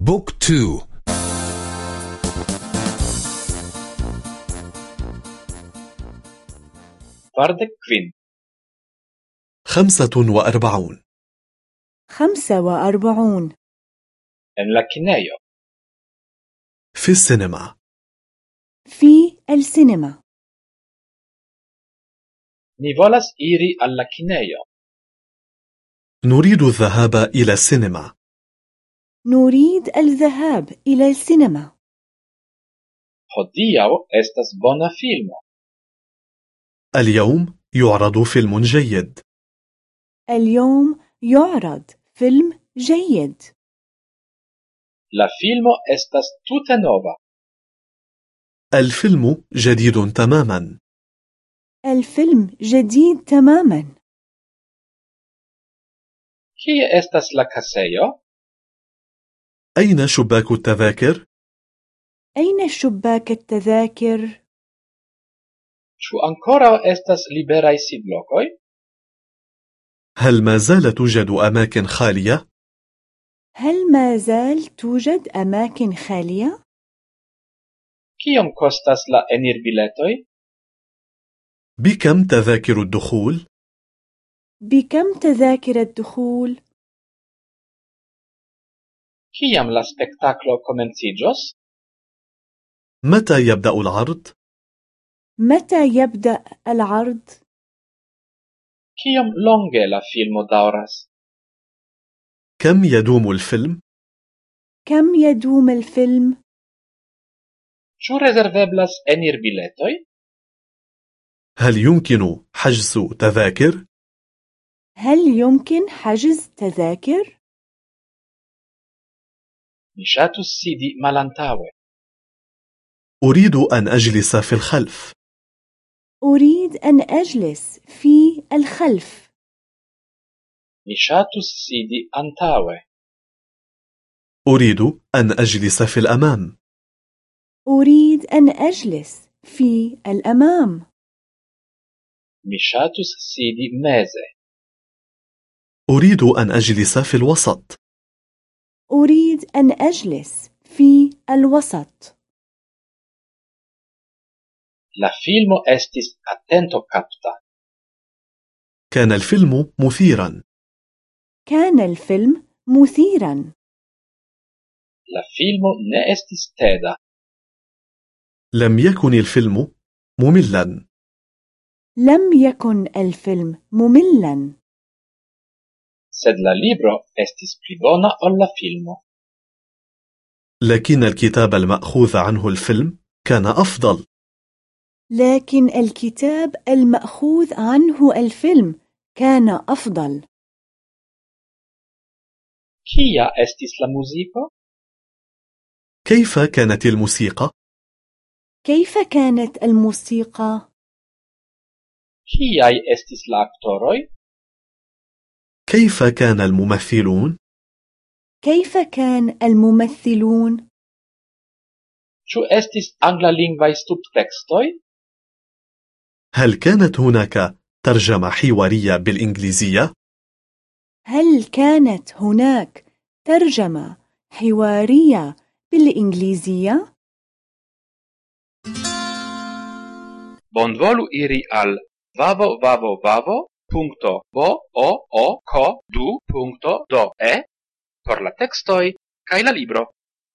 بوك تو. kvardek kvin خمسة وأربعون. خمسة وأربعون. kinejo في السينما. في السينما. ni volas iri al la kinejo نريد الذهاب إلى السينما. نريد الذهاب إلى السينما Hodiaŭ estas bona filmo. اليوم يعرض فيلم جيد اليوم يعرض فيلم جيد La filmo estas tute nova. الفيلم جديد تماما الفيلم جديد تماما Kie estas la kasejo? أين شباك التذاكر؟ أين شباك التذاكر؟ Ĉu ankoraŭ estas liberaj sidlokoj? هل ما زال توجد أماكن خالية؟ هل ما زال توجد أماكن خالية؟ Kiom kostas la enirbiletoj? بكم تذاكر الدخول؟ بكم تذاكر الدخول؟ Kiam la spektaklo komenciĝos? متى يبدأ العرض؟ متى يبدأ العرض؟ Kiom longe la filmo daŭras? كم يدوم الفيلم؟ كم يدوم الفيلم؟ Ĉu rezerveblas enirbiletoj? هل يمكن حجز تذاكر؟ هل يمكن حجز تذاكر؟ Mi ŝatus sidi malantaŭe. أريد أن أجلس في الخلف أريد أن أجلس في الخلف. Mi ŝatus sidi antaŭe. أريد أن أجلس في الأمام أريد أن أجلس في الأمام. Mi ŝatus sidi meze. أريد أن أجلس في الوسط أريد أن أجلس في الوسط. La filmo estis atentokapta. كان الفيلم مثيرا كان الفيلم مثيرا. La filmo ne estis teda. لم يكن الفيلم مملا لم يكن الفيلم مملا. Sed la libro estis pli bona ol la filmo. لكن الكتاب المأخوذ عنه الفيلم كان أفضل لكن الكتاب المأخوذ عنه الفيلم كان أفضل. Kia estis la muziko? كيف كانت الموسيقى؟ كيف كانت الموسيقى؟ Kiaj estis la aktoroj? كيف كان الممثلون؟ كيف كان الممثلون؟ Ĉu estis anglalingvaj subtekstoj? هل كانت هناك ترجمة حوارية بالإنجليزية؟ هل كانت هناك ترجمة حوارية بالإنجليزية؟ Bonvolu iri al punto bo o o ko du punto do. E por la textoj kaj la libro.